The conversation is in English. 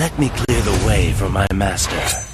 Let me clear the way for my master.